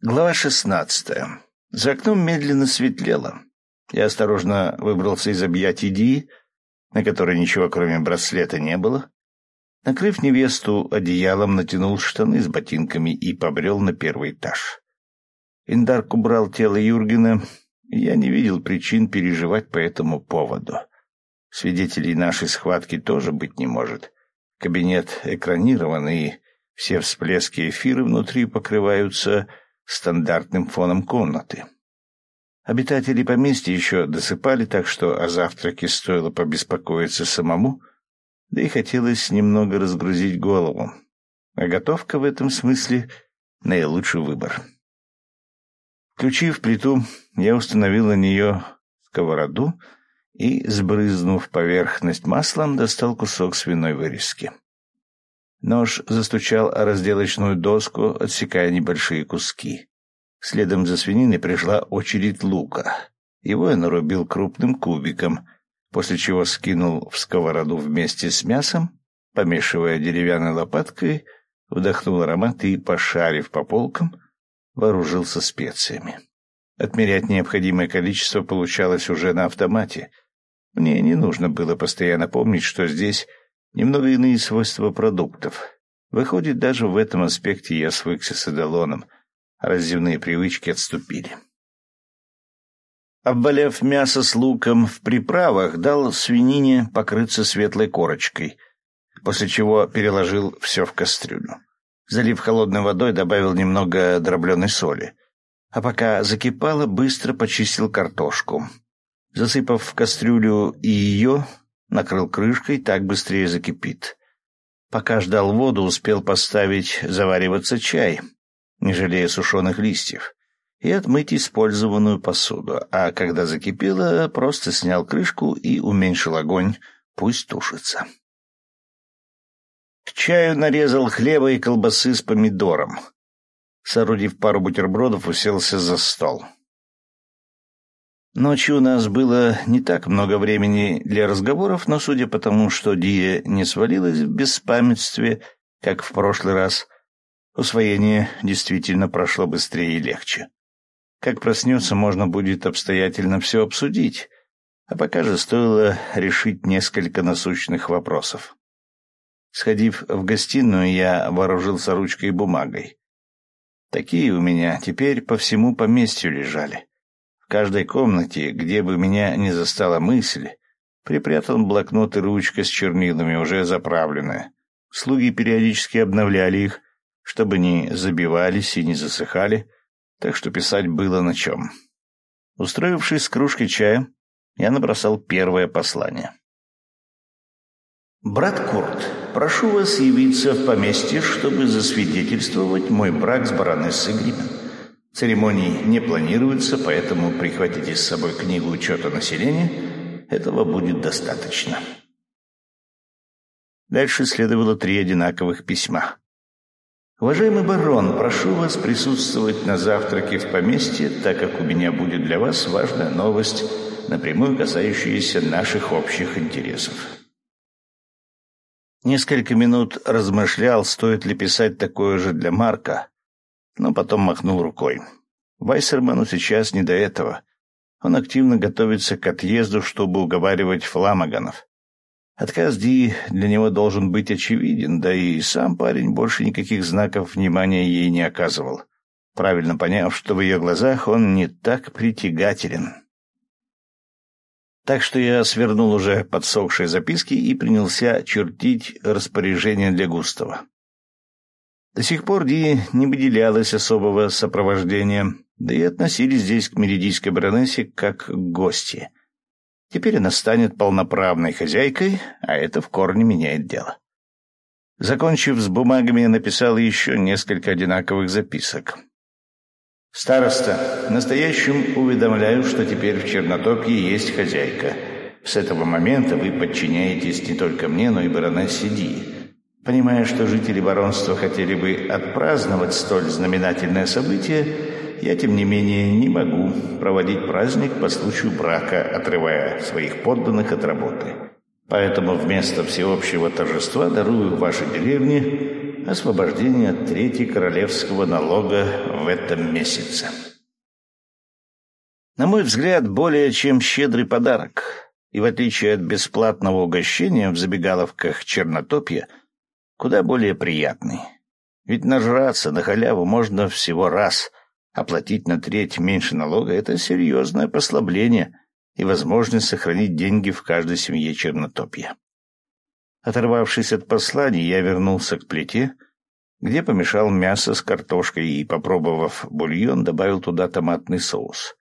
Глава шестнадцатая. За окном медленно светлело. Я осторожно выбрался из объятий Ди, на которой ничего кроме браслета не было. Накрыв невесту одеялом, натянул штаны с ботинками и побрел на первый этаж. Индарк убрал тело Юргена, и я не видел причин переживать по этому поводу. Свидетелей нашей схватки тоже быть не может. Кабинет экранирован, и все всплески эфира внутри покрываются стандартным фоном комнаты. Обитатели поместья еще досыпали, так что о завтраке стоило побеспокоиться самому, да и хотелось немного разгрузить голову. А готовка в этом смысле — наилучший выбор. Включив плиту, я установил на нее сковороду и, сбрызнув поверхность маслом, достал кусок свиной вырезки. Нож застучал о разделочную доску, отсекая небольшие куски. Следом за свининой пришла очередь лука. Его я нарубил крупным кубиком, после чего скинул в сковороду вместе с мясом, помешивая деревянной лопаткой, вдохнул аромат и, пошарив по полкам, вооружился специями. Отмерять необходимое количество получалось уже на автомате. Мне не нужно было постоянно помнить, что здесь немного иные свойства продуктов. Выходит, даже в этом аспекте я свыкся с Эдалоном, а разъемные привычки отступили. Обваляв мясо с луком в приправах, дал свинине покрыться светлой корочкой, после чего переложил все в кастрюлю. Залив холодной водой, добавил немного дробленой соли. А пока закипало, быстро почистил картошку. Засыпав в кастрюлю и ее, накрыл крышкой, так быстрее закипит. Пока ждал воду, успел поставить завариваться чай, не жалея сушеных листьев, и отмыть использованную посуду, а когда закипело, просто снял крышку и уменьшил огонь, пусть тушится. К чаю нарезал хлеба и колбасы с помидором. Соорудив пару бутербродов, уселся за стол. Ночью у нас было не так много времени для разговоров, но судя по тому, что Дия не свалилась в беспамятстве, как в прошлый раз, усвоение действительно прошло быстрее и легче. Как проснется, можно будет обстоятельно все обсудить, а пока же стоило решить несколько насущных вопросов. Сходив в гостиную, я вооружился ручкой и бумагой. Такие у меня теперь по всему поместью лежали. В каждой комнате, где бы меня не застала мысль, припрятан блокнот и ручка с чернилами, уже заправленная. Слуги периодически обновляли их, чтобы не забивались и не засыхали, так что писать было на чем. Устроившись с кружкой чая, я набросал первое послание. «Брат Курт, прошу вас явиться в поместье, чтобы засвидетельствовать мой брак с баронессой Гримен. Церемоний не планируется, поэтому прихватите с собой книгу учета населения. Этого будет достаточно. Дальше следовало три одинаковых письма. «Уважаемый барон, прошу вас присутствовать на завтраке в поместье, так как у меня будет для вас важная новость, напрямую касающаяся наших общих интересов». Несколько минут размышлял, стоит ли писать такое же для Марка, но потом махнул рукой. Вайсерману сейчас не до этого. Он активно готовится к отъезду, чтобы уговаривать фламаганов. Отказ Ди для него должен быть очевиден, да и сам парень больше никаких знаков внимания ей не оказывал, правильно поняв, что в ее глазах он не так притягателен. Так что я свернул уже подсохшие записки и принялся чертить распоряжение для Густава. До сих пор Ди не выделялось особого сопровождения, да и относились здесь к меридийской баронессе как к гости. Теперь она станет полноправной хозяйкой, а это в корне меняет дело. Закончив с бумагами, написал еще несколько одинаковых записок. «Староста, настоящим уведомляю, что теперь в Чернотопье есть хозяйка. С этого момента вы подчиняетесь не только мне, но и баронессе Ди. Понимая, что жители баронства хотели бы отпраздновать столь знаменательное событие, я, тем не менее, не могу проводить праздник по случаю брака, отрывая своих подданных от работы. Поэтому вместо всеобщего торжества дарую вашей деревне освобождение от трети королевского налога в этом месяце. На мой взгляд, более чем щедрый подарок. И в отличие от бесплатного угощения в забегаловках Чернотопья, куда более приятный. Ведь нажраться на халяву можно всего раз, оплатить на треть меньше налога — это серьезное послабление и возможность сохранить деньги в каждой семье Чернотопья. Оторвавшись от посланий, я вернулся к плите, где помешал мясо с картошкой и, попробовав бульон, добавил туда томатный соус.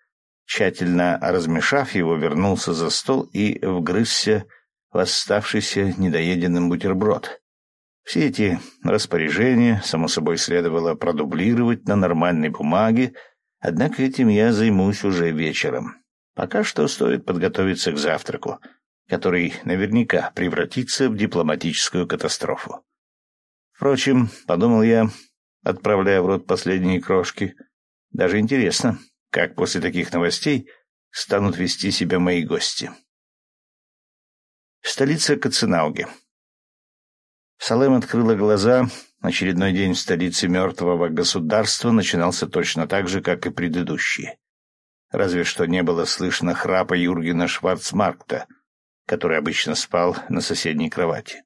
Тщательно размешав его, вернулся за стол и вгрызся в оставшийся недоеденным бутерброд. Все эти распоряжения, само собой, следовало продублировать на нормальной бумаге, однако этим я займусь уже вечером. Пока что стоит подготовиться к завтраку, который наверняка превратится в дипломатическую катастрофу. Впрочем, подумал я, отправляя в рот последние крошки, даже интересно, как после таких новостей станут вести себя мои гости. Столица Каценауги. Салем открыла глаза. Очередной день в столице мертвого государства начинался точно так же, как и предыдущие. Разве что не было слышно храпа Юргена Шварцмаркта, который обычно спал на соседней кровати.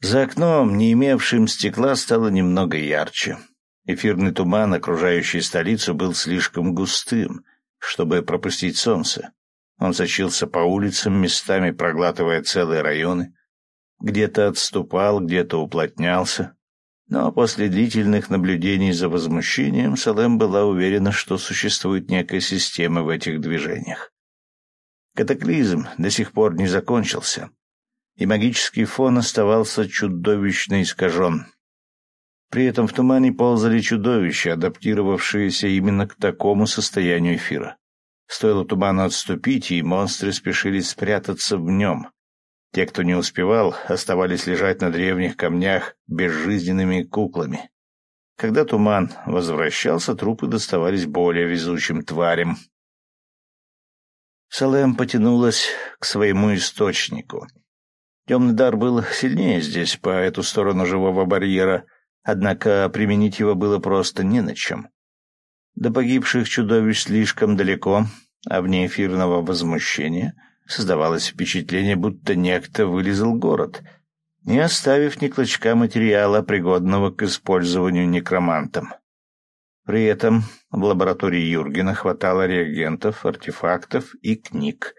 За окном, не имевшим стекла, стало немного ярче. Эфирный туман, окружающий столицу, был слишком густым, чтобы пропустить солнце. Он сочился по улицам, местами проглатывая целые районы. Где-то отступал, где-то уплотнялся. Но после длительных наблюдений за возмущением Салем была уверена, что существует некая система в этих движениях. Катаклизм до сих пор не закончился, и магический фон оставался чудовищно искажен. При этом в тумане ползали чудовища, адаптировавшиеся именно к такому состоянию эфира. Стоило туману отступить, и монстры спешили спрятаться в нем. Те, кто не успевал, оставались лежать на древних камнях безжизненными куклами. Когда туман возвращался, трупы доставались более везучим тварям. Салем потянулась к своему источнику. Темный дар был сильнее здесь, по эту сторону живого барьера — Однако применить его было просто не на чем. До погибших чудовищ слишком далеко, а вне эфирного возмущения создавалось впечатление, будто некто вылезал город, не оставив ни клочка материала, пригодного к использованию некромантом. При этом в лаборатории Юргена хватало реагентов, артефактов и книг.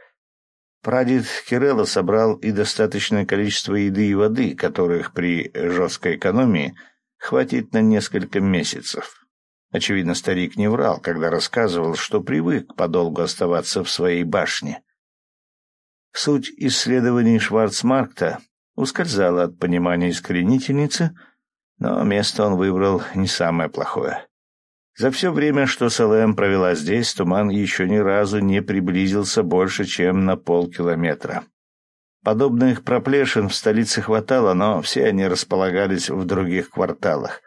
Прадед Кирелла собрал и достаточное количество еды и воды, которых при жесткой экономии – хватит на несколько месяцев. Очевидно, старик не врал, когда рассказывал, что привык подолгу оставаться в своей башне. Суть исследований Шварцмаркта ускользала от понимания искоренительницы, но место он выбрал не самое плохое. За все время, что Салем провела здесь, туман еще ни разу не приблизился больше, чем на полкилометра. Подобных проплешин в столице хватало, но все они располагались в других кварталах,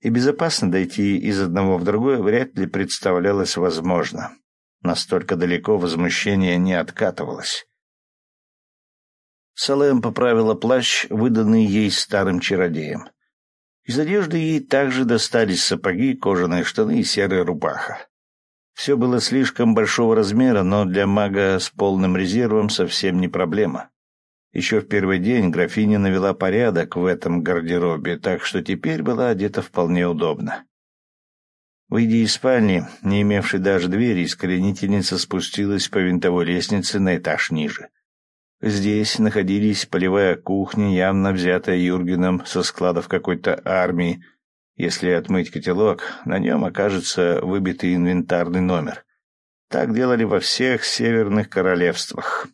и безопасно дойти из одного в другое вряд ли представлялось возможно. Настолько далеко возмущение не откатывалось. Салем поправила плащ, выданный ей старым чародеем. Из одежды ей также достались сапоги, кожаные штаны и серая рубаха. Все было слишком большого размера, но для мага с полным резервом совсем не проблема. Еще в первый день графиня навела порядок в этом гардеробе, так что теперь была одета вполне удобно. Выйдя из спальни, не имевшей даже двери, искоренительница спустилась по винтовой лестнице на этаж ниже. Здесь находились полевая кухня, явно взятая Юргеном со складов какой-то армии. Если отмыть котелок, на нем окажется выбитый инвентарный номер. Так делали во всех северных королевствах.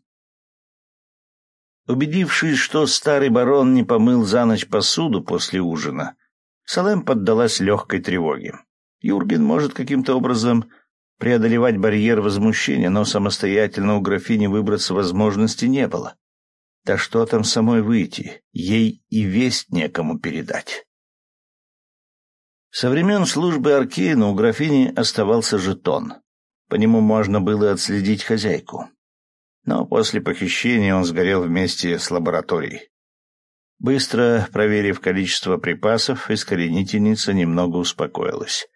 Убедившись, что старый барон не помыл за ночь посуду после ужина, Салем поддалась легкой тревоге. Юрген может каким-то образом преодолевать барьер возмущения, но самостоятельно у графини выбраться возможности не было. Да что там самой выйти, ей и весть некому передать. Со времен службы Аркейна у графини оставался жетон. По нему можно было отследить хозяйку но после похищения он сгорел вместе с лабораторией. Быстро проверив количество припасов, искоренительница немного успокоилась.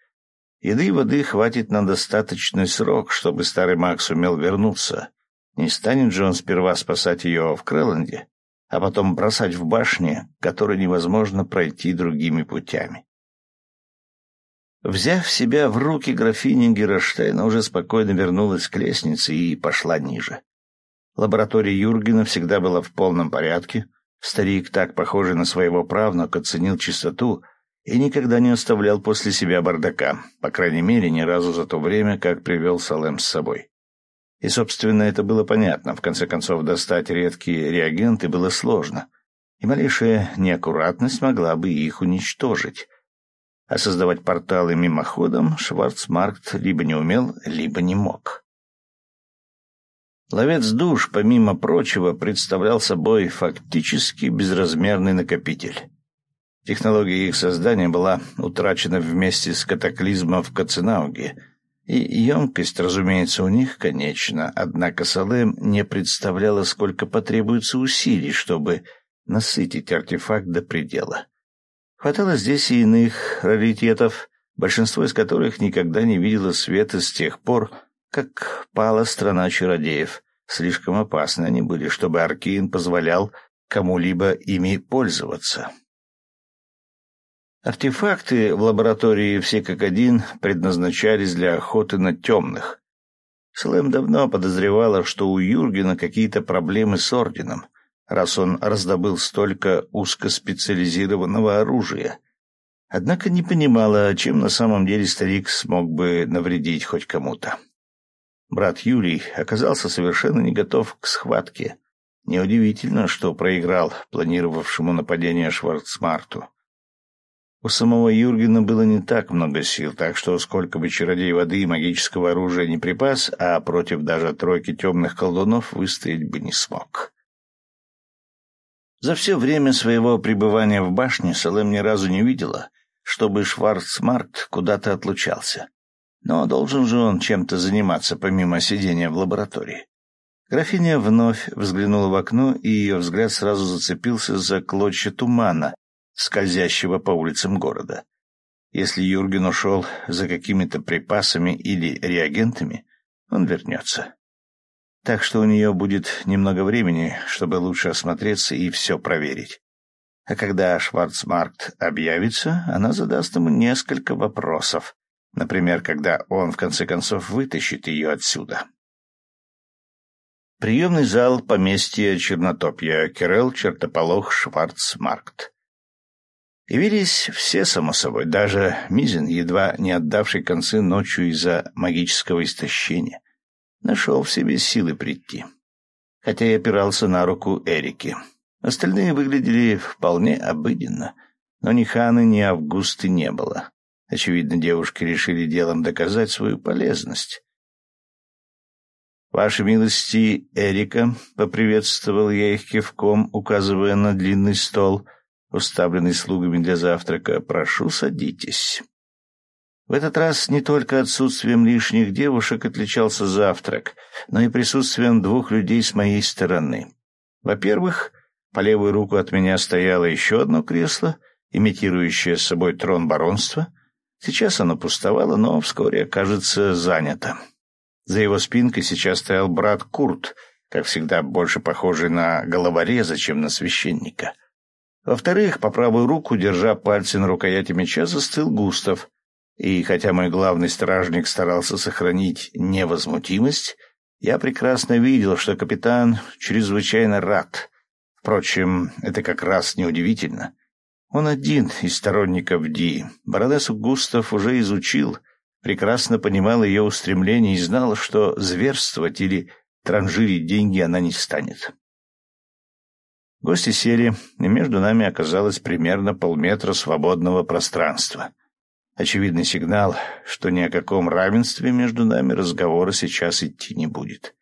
Еды и воды хватит на достаточный срок, чтобы старый маг сумел вернуться. Не станет же он сперва спасать ее в Крэланде, а потом бросать в башне, которой невозможно пройти другими путями. Взяв себя в руки, графиня Героштейна уже спокойно вернулась к лестнице и пошла ниже. Лаборатория Юргена всегда была в полном порядке. Старик, так похожий на своего правнука, ценил чистоту и никогда не оставлял после себя бардака, по крайней мере, ни разу за то время, как привел Салем с собой. И, собственно, это было понятно. В конце концов, достать редкие реагенты было сложно, и малейшая неаккуратность могла бы их уничтожить. А создавать порталы мимоходом Шварцмаркт либо не умел, либо не мог. Ловец душ, помимо прочего, представлял собой фактически безразмерный накопитель. Технология их создания была утрачена вместе с катаклизмом в Каценауге, и емкость, разумеется, у них конечна, однако Салем не представляла, сколько потребуется усилий, чтобы насытить артефакт до предела. Хватало здесь и иных раритетов, большинство из которых никогда не видело света с тех пор, как пала страна чародеев. Слишком опасны они были, чтобы Аркин позволял кому-либо ими пользоваться. Артефакты в лаборатории все как один предназначались для охоты на темных. Слэм давно подозревала, что у Юргена какие-то проблемы с орденом, раз он раздобыл столько узкоспециализированного оружия. Однако не понимала, чем на самом деле старик смог бы навредить хоть кому-то. Брат Юрий оказался совершенно не готов к схватке. Неудивительно, что проиграл планировавшему нападение Шварцмарту. У самого Юргена было не так много сил, так что сколько бы чародей воды и магического оружия не припас, а против даже тройки темных колдунов выстоять бы не смог. За все время своего пребывания в башне Салем ни разу не видела, чтобы Шварцмарт куда-то отлучался. Но должен же он чем-то заниматься, помимо сидения в лаборатории. Графиня вновь взглянула в окно, и ее взгляд сразу зацепился за клочья тумана, скользящего по улицам города. Если Юрген ушел за какими-то припасами или реагентами, он вернется. Так что у нее будет немного времени, чтобы лучше осмотреться и все проверить. А когда Шварцмаркт объявится, она задаст ему несколько вопросов. Например, когда он, в конце концов, вытащит ее отсюда. Приемный зал поместья Чернотопья, Кирелл, Чертополох, Шварцмаркт. Явились все, само собой, даже Мизин, едва не отдавший концы ночью из-за магического истощения. Нашел в себе силы прийти. Хотя и опирался на руку Эрики. Остальные выглядели вполне обыденно, но ни Ханы, ни Августы не было. Очевидно, девушки решили делом доказать свою полезность. «Ваши милости, Эрика», — поприветствовал я их кивком, указывая на длинный стол — уставленный слугами для завтрака. «Прошу, садитесь». В этот раз не только отсутствием лишних девушек отличался завтрак, но и присутствием двух людей с моей стороны. Во-первых, по левую руку от меня стояло еще одно кресло, имитирующее собой трон баронства. Сейчас оно пустовало, но вскоре окажется занято. За его спинкой сейчас стоял брат Курт, как всегда больше похожий на головореза, чем на священника. Во-вторых, по правую руку, держа пальцы на рукояти меча, застыл Густав. И хотя мой главный стражник старался сохранить невозмутимость, я прекрасно видел, что капитан чрезвычайно рад. Впрочем, это как раз неудивительно. Он один из сторонников Ди. Баронессу Густав уже изучил, прекрасно понимал ее устремления и знал, что зверствовать или транжирить деньги она не станет. Гости сели, и между нами оказалось примерно полметра свободного пространства. Очевидный сигнал, что ни о каком равенстве между нами разговора сейчас идти не будет.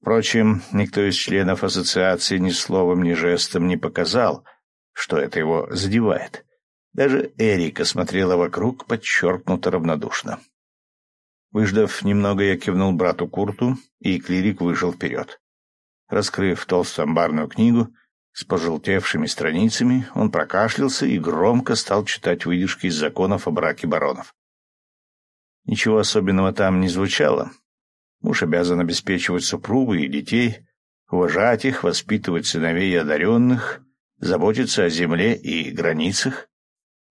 Впрочем, никто из членов ассоциации ни словом, ни жестом не показал, что это его задевает. Даже Эрика смотрела вокруг подчеркнуто равнодушно. Выждав немного, я кивнул брату Курту, и клирик вышел вперед. Раскрыв толстую амбарную книгу, С пожелтевшими страницами он прокашлялся и громко стал читать выдержки из законов о браке баронов. Ничего особенного там не звучало. Муж обязан обеспечивать супругу и детей, уважать их, воспитывать сыновей и одаренных, заботиться о земле и границах.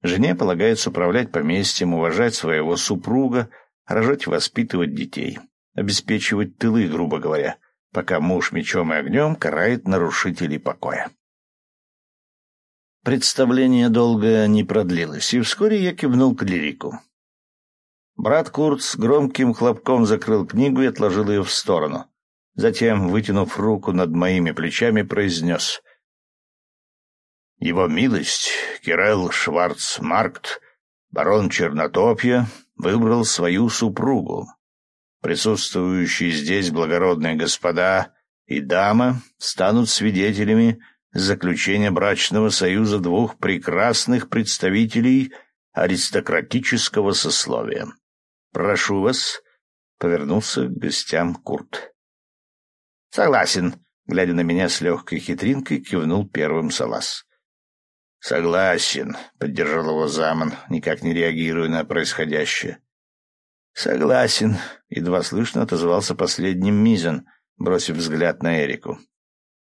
Жене полагается управлять поместьем, уважать своего супруга, рожать и воспитывать детей, обеспечивать тылы, грубо говоря, пока муж мечом и огнем карает нарушителей покоя. Представление долго не продлилось, и вскоре я кивнул к лирику. Брат Курт с громким хлопком закрыл книгу и отложил ее в сторону. Затем, вытянув руку над моими плечами, произнес. «Его милость, Кирелл Шварцмаркт, барон Чернотопья, выбрал свою супругу. Присутствующие здесь благородные господа и дама станут свидетелями заключения брачного союза двух прекрасных представителей аристократического сословия. «Прошу вас», — повернулся к гостям Курт. «Согласен», — глядя на меня с легкой хитринкой, кивнул первым Салас. «Согласен», — поддержал его Заман, никак не реагируя на происходящее. «Согласен», — едва слышно отозвался последним Мизен, бросив взгляд на Эрику.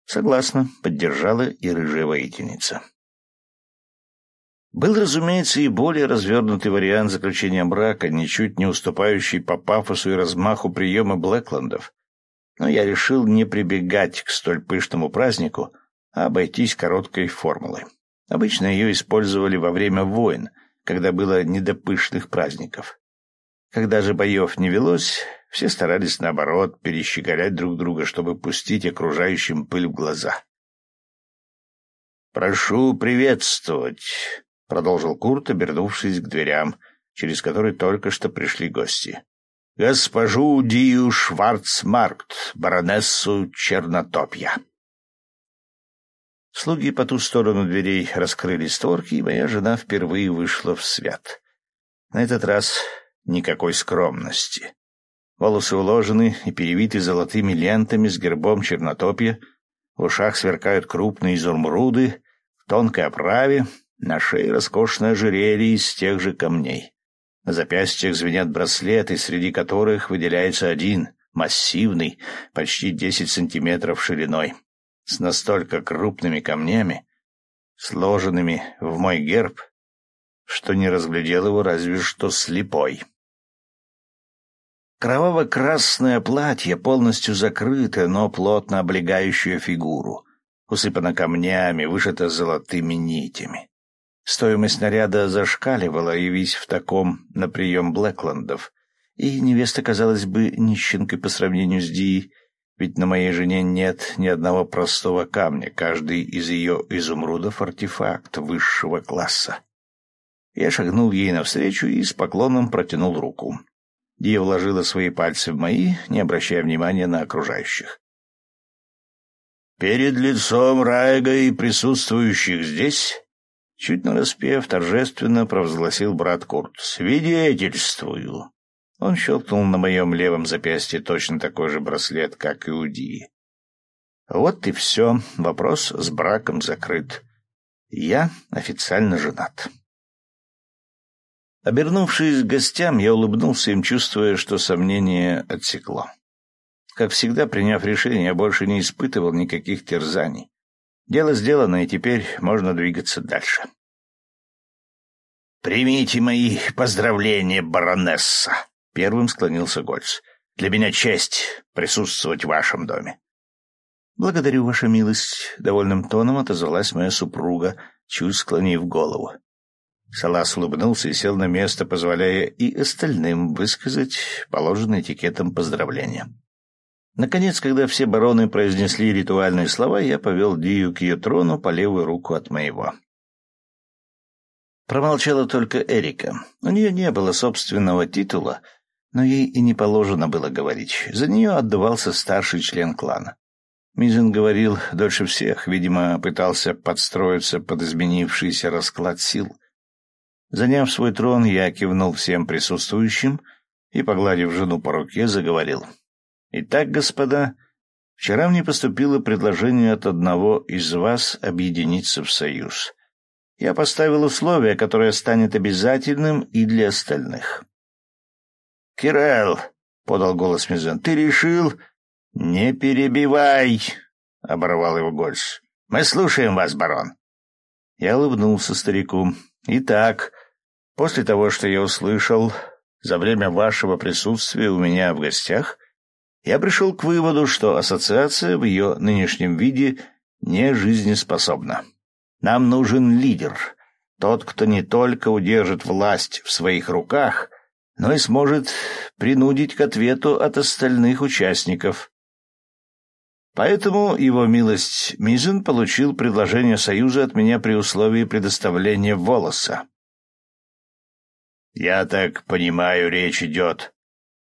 «Согласна», — поддержала и рыжая воительница. Был, разумеется, и более развернутый вариант заключения брака, ничуть не уступающий по пафосу и размаху приема Блэкландов. Но я решил не прибегать к столь пышному празднику, а обойтись короткой формулой. Обычно ее использовали во время войн, когда было не до пышных праздников. Когда же боев не велось, все старались, наоборот, перещеголять друг друга, чтобы пустить окружающим пыль в глаза. «Прошу приветствовать — продолжил Курт, обернувшись к дверям, через которые только что пришли гости. «Госпожу Дию Шварцмаркт, баронессу Чернотопья». Слуги по ту сторону дверей раскрыли створки, и моя жена впервые вышла в свет. На этот раз никакой скромности. Волосы уложены и перевиты золотыми лентами с гербом Чернотопья, в ушах сверкают крупные изумруды, в тонкой оправе на шее роскошное ожерелье из тех же камней. На запястьях звенят браслеты, среди которых выделяется один, массивный, почти десять сантиметров шириной, с настолько крупными камнями, сложенными в мой герб, что не разглядел его разве что слепой. Кроваво-красное платье, полностью закрытое, но плотно облегающее фигуру, усыпано камнями, вышито золотыми нитями. Стоимость наряда зашкаливала, явись в таком на прием Блэкландов, и невеста казалась бы нищенкой по сравнению с Ди, ведь на моей жене нет ни одного простого камня, каждый из ее изумрудов — артефакт высшего класса. Я шагнул ей навстречу и с поклоном протянул руку. Дия вложила свои пальцы в мои, не обращая внимания на окружающих. «Перед лицом Райга и присутствующих здесь Чуть нараспев, торжественно провозгласил брат Курт. «Свидетельствую!» Он щелкнул на моем левом запястье точно такой же браслет, как и у Ди. Вот и все. Вопрос с браком закрыт. Я официально женат. Обернувшись к гостям, я улыбнулся им, чувствуя, что сомнение отсекло. Как всегда, приняв решение, я больше не испытывал никаких терзаний. Дело сделано, и теперь можно двигаться дальше. «Примите мои поздравления, баронесса!» — первым склонился Гольц. «Для меня честь присутствовать в вашем доме». «Благодарю, ваша милость», — довольным тоном отозвалась моя супруга, чуть склонив голову. Салас улыбнулся и сел на место, позволяя и остальным высказать положенные этикетом поздравления. Наконец, когда все бароны произнесли ритуальные слова, я повел Дию к ее трону по левую руку от моего. Промолчала только Эрика. У нее не было собственного титула, но ей и не положено было говорить. За нее отдувался старший член клана. Мизин говорил дольше всех, видимо, пытался подстроиться под изменившийся расклад сил. Заняв свой трон, я кивнул всем присутствующим и, погладив жену по руке, заговорил. Итак, господа, Вчера мне поступило предложение от одного из вас объединиться в союз. Я поставил условие, которое станет обязательным и для остальных. «Кирелл», — подал голос Мизен, — «ты решил...» «Не перебивай», — оборвал его Гольц. «Мы слушаем вас, барон». Я улыбнулся старику. «Итак, после того, что я услышал за время вашего присутствия у меня в гостях, я пришел к выводу, что ассоциация в ее нынешнем виде не жизнеспособна. Нам нужен лидер, тот, кто не только удержит власть в своих руках, но и сможет принудить к ответу от остальных участников. Поэтому его милость Мизен получил предложение Союза от меня при условии предоставления волоса. «Я так понимаю, речь идет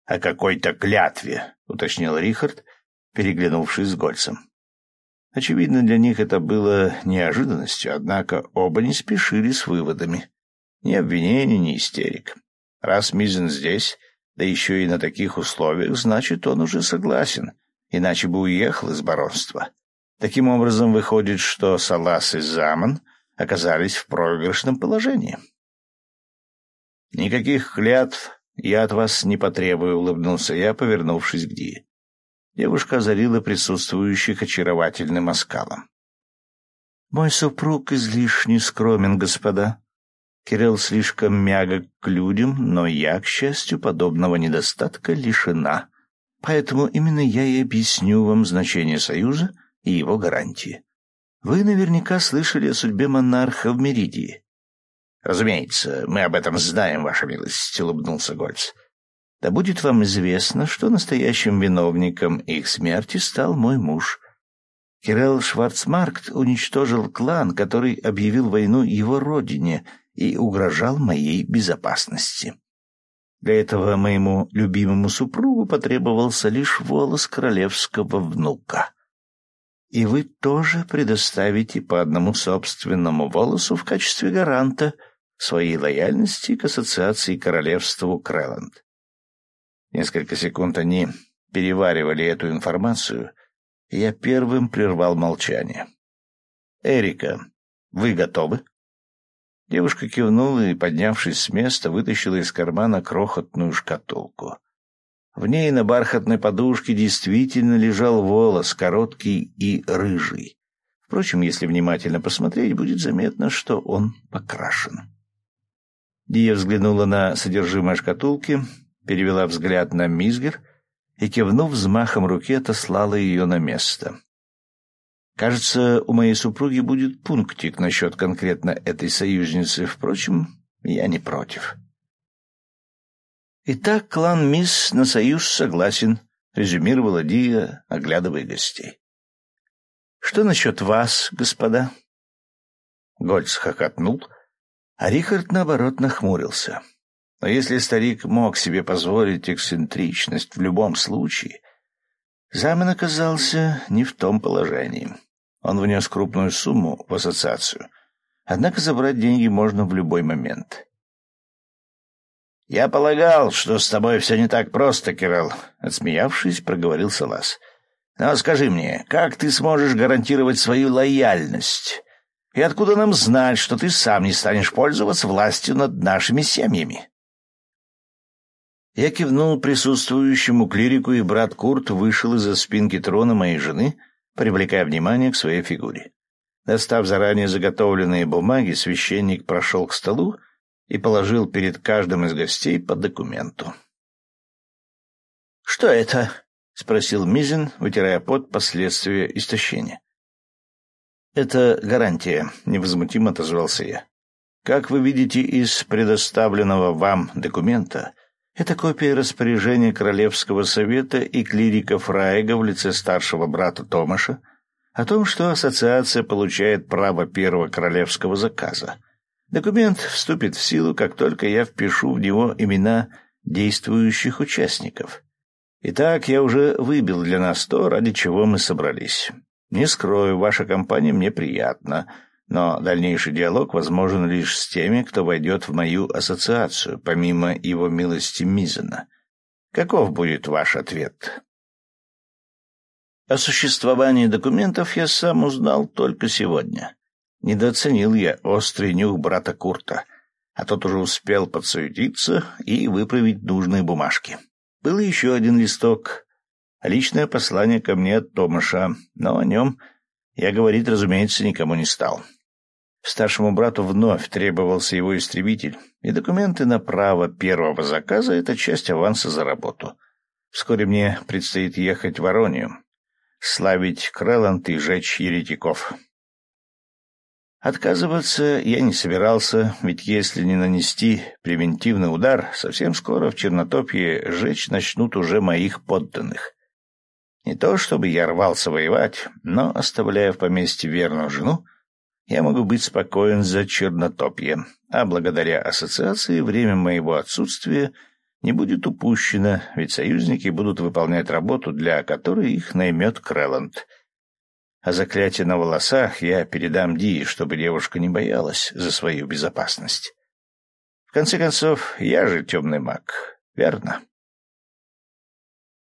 о какой-то клятве», — уточнил Рихард, переглянувшись с Гольцем. Очевидно, для них это было неожиданностью, однако оба не спешили с выводами. Ни обвинений, ни истерик. Раз Мизен здесь, да еще и на таких условиях, значит, он уже согласен, иначе бы уехал из баронства. Таким образом, выходит, что Салас и Заман оказались в проигрышном положении. «Никаких клятв я от вас не потребую», — улыбнулся я, повернувшись к Ди. Девушка озарила присутствующих очаровательным оскалом. «Мой супруг излишне скромен, господа. Кирилл слишком мягок к людям, но я, к счастью, подобного недостатка лишена. Поэтому именно я и объясню вам значение Союза и его гарантии. Вы наверняка слышали о судьбе монарха в Меридии. — Разумеется, мы об этом знаем, ваша милость, — улыбнулся Гольц. — Да будет вам известно, что настоящим виновником их смерти стал мой муж. Кирилл Шварцмаркт уничтожил клан, который объявил войну его родине и угрожал моей безопасности. Для этого моему любимому супругу потребовался лишь волос королевского внука. И вы тоже предоставите по одному собственному волосу в качестве гаранта своей лояльности к ассоциации королевству Крэланд. Несколько секунд они переваривали эту информацию, и я первым прервал молчание. «Эрика, вы готовы?» Девушка кивнула и, поднявшись с места, вытащила из кармана крохотную шкатулку. В ней на бархатной подушке действительно лежал волос, короткий и рыжий. Впрочем, если внимательно посмотреть, будет заметно, что он покрашен. Дия взглянула на содержимое шкатулки, перевела взгляд на Мизгер и, кивнув взмахом руки, отослала ее на место. Кажется, у моей супруги будет пунктик насчет конкретно этой союзницы. Впрочем, я не против. Итак, клан Мисс на союз согласен, резюмировала Дия, оглядывая гостей. Что насчет вас, господа? Гольц хохотнул, а Рихард, наоборот, нахмурился. Но если старик мог себе позволить эксцентричность в любом случае, Замен оказался не в том положении. Он внес крупную сумму в ассоциацию. Однако забрать деньги можно в любой момент. «Я полагал, что с тобой все не так просто, Кирилл», — отсмеявшись, проговорил Салас. «Но скажи мне, как ты сможешь гарантировать свою лояльность? И откуда нам знать, что ты сам не станешь пользоваться властью над нашими семьями?» Я кивнул присутствующему клирику, и брат Курт вышел из-за спинки трона моей жены — привлекая внимание к своей фигуре. Достав заранее заготовленные бумаги, священник прошел к столу и положил перед каждым из гостей по документу. «Что это?» — спросил Мизин, вытирая пот последствия истощения. «Это гарантия», — невозмутимо отозвался я. «Как вы видите из предоставленного вам документа, это копия распоряжения Королевского совета и клирика Фрайга в лице старшего брата Томаша о том, что ассоциация получает право первого королевского заказа. Документ вступит в силу, как только я впишу в него имена действующих участников. Итак, я уже выбил для нас то, ради чего мы собрались. Не скрою, ваша компания мне приятна — но дальнейший диалог возможен лишь с теми, кто войдет в мою ассоциацию, помимо его милости Мизена. Каков будет ваш ответ? О существовании документов я сам узнал только сегодня. Недооценил я острый нюх брата Курта, а тот уже успел подсуетиться и выправить нужные бумажки. Был еще один листок, личное послание ко мне от Томаша, но о нем я говорить, разумеется, никому не стал. Старшему брату вновь требовался его истребитель, и документы на право первого заказа — это часть аванса за работу. Вскоре мне предстоит ехать в Воронию, славить Крэланд и жечь еретиков. Отказываться я не собирался, ведь если не нанести превентивный удар, совсем скоро в Чернотопье жечь начнут уже моих подданных. Не то чтобы я рвался воевать, но, оставляя в поместье верную жену, я могу быть спокоен за Чернотопье, а благодаря ассоциации время моего отсутствия не будет упущено, ведь союзники будут выполнять работу, для которой их наймет Крэланд — а заклятие на волосах я передам Ди, чтобы девушка не боялась за свою безопасность. В конце концов, я же темный маг, верно?